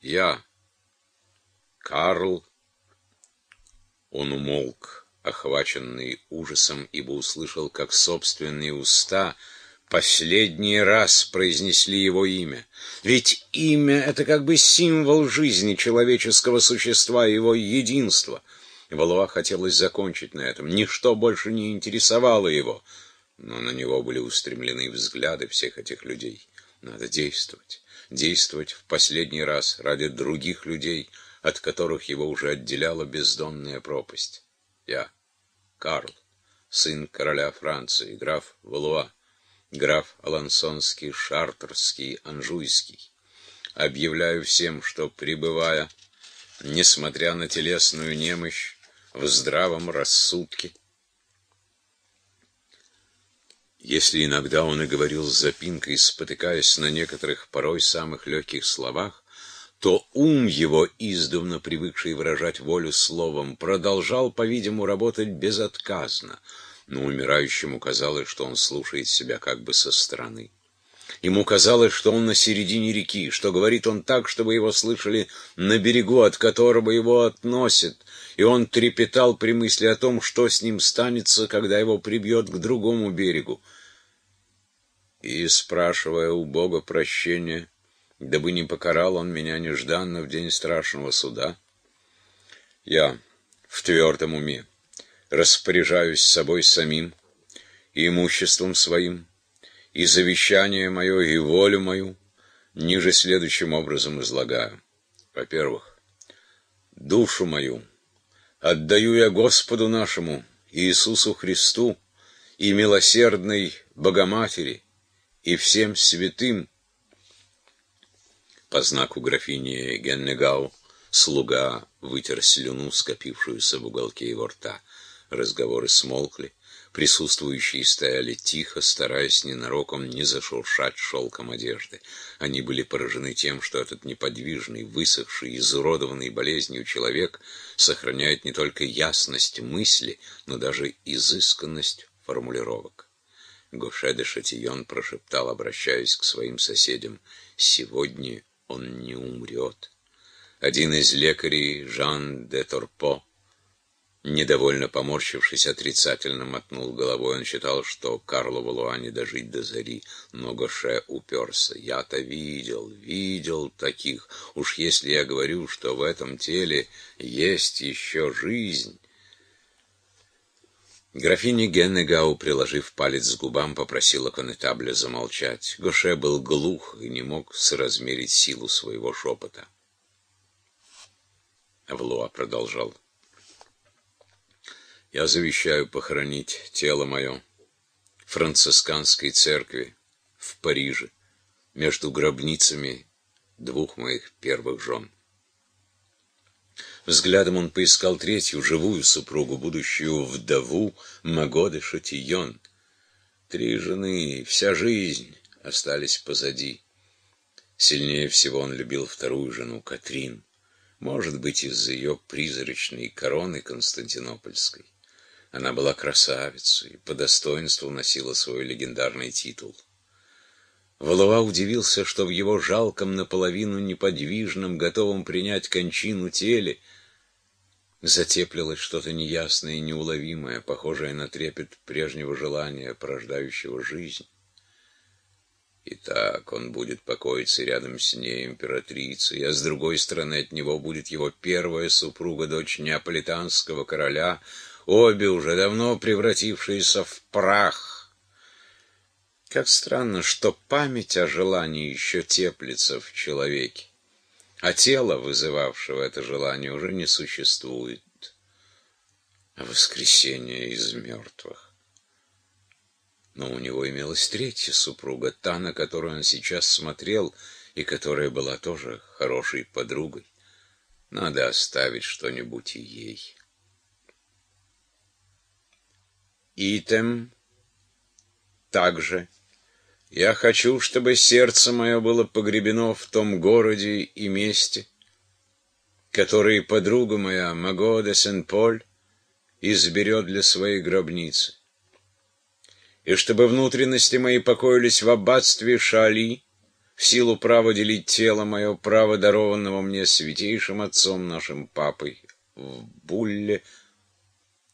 Я, Карл. Он умолк, охваченный ужасом, ибо услышал, как собственные уста последний раз произнесли его имя. Ведь имя — это как бы символ жизни человеческого существа, его единства. Валуа хотелось закончить на этом. Ничто больше не интересовало его. Но на него были устремлены взгляды всех этих людей. Надо действовать. Действовать в последний раз ради других людей, от которых его уже отделяла бездонная пропасть. Я, Карл, сын короля Франции, граф Валуа, граф Алансонский, Шартерский, Анжуйский. Объявляю всем, что, пребывая, несмотря на телесную немощь, в здравом рассудке, если иногда он и говорил с запинкой, спотыкаясь на некоторых порой самых легких словах, то ум его, издавна привыкший выражать волю словом, продолжал, по-видимому, работать безотказно, но умирающему казалось, что он слушает себя как бы со стороны. Ему казалось, что он на середине реки, что говорит он так, чтобы его слышали на берегу, от которого его относят, и он трепетал при мысли о том, что с ним станется, когда его прибьет к другому берегу. И, спрашивая у Бога прощения, дабы не покарал он меня нежданно в день страшного суда, я в твердом уме распоряжаюсь собой самим и имуществом своим, и завещание мое, и волю мою ниже следующим образом излагаю. Во-первых, душу мою отдаю я Господу нашему, Иисусу Христу, и милосердной Богоматери, и всем святым. По знаку графини Геннегау слуга вытер слюну, скопившуюся в уголке его рта. Разговоры смолкли. Присутствующие стояли тихо, стараясь ненароком не зашуршать шелком одежды. Они были поражены тем, что этот неподвижный, высохший, изуродованный болезнью человек сохраняет не только ясность мысли, но даже изысканность формулировок. Гоше де Шатион прошептал, обращаясь к своим соседям, «Сегодня он не умрет». Один из лекарей, Жан де Торпо, недовольно поморщившись, отрицательно мотнул головой. Он считал, что Карлу Валуа не дожить до зари, но Гоше уперся. «Я-то видел, видел таких. Уж если я говорю, что в этом теле есть еще жизнь...» Графиня Геннегау, приложив палец к губам, попросила конетабля замолчать. Гоше был глух и не мог соразмерить силу своего шепота. Влуа продолжал. «Я завещаю похоронить тело мое францисканской церкви в Париже между гробницами двух моих первых жен». Взглядом он поискал третью, живую супругу, будущую вдову Магоды Шатион. Три жены, вся жизнь остались позади. Сильнее всего он любил вторую жену, Катрин. Может быть, из-за ее призрачной короны Константинопольской. Она была красавицей, по достоинству носила свой легендарный титул. Валуа удивился, что в его жалком наполовину неподвижном, готовом принять кончину теле, затеплилось что-то неясное и неуловимое, похожее на трепет прежнего желания, порождающего жизнь. И так он будет покоиться рядом с ней, императрицей, а с другой стороны от него будет его первая супруга, дочь неаполитанского короля, обе уже давно превратившиеся в прах. Как странно, что память о желании еще теплится в человеке а тело, вызывавшего это желание, уже не существует. А воскресение из мертвых. Но у него имелась третья супруга, та, на которую он сейчас смотрел, и которая была тоже хорошей подругой. Надо оставить что-нибудь и ей. Итем также я хочу, чтобы сердце мое было погребено в том городе и месте, которые подруга моя, Маго де Сен-Поль, изберет для своей гробницы. И чтобы внутренности мои покоились в аббатстве Шали, в силу права делить тело мое, право дарованного мне святейшим отцом нашим папой, в булле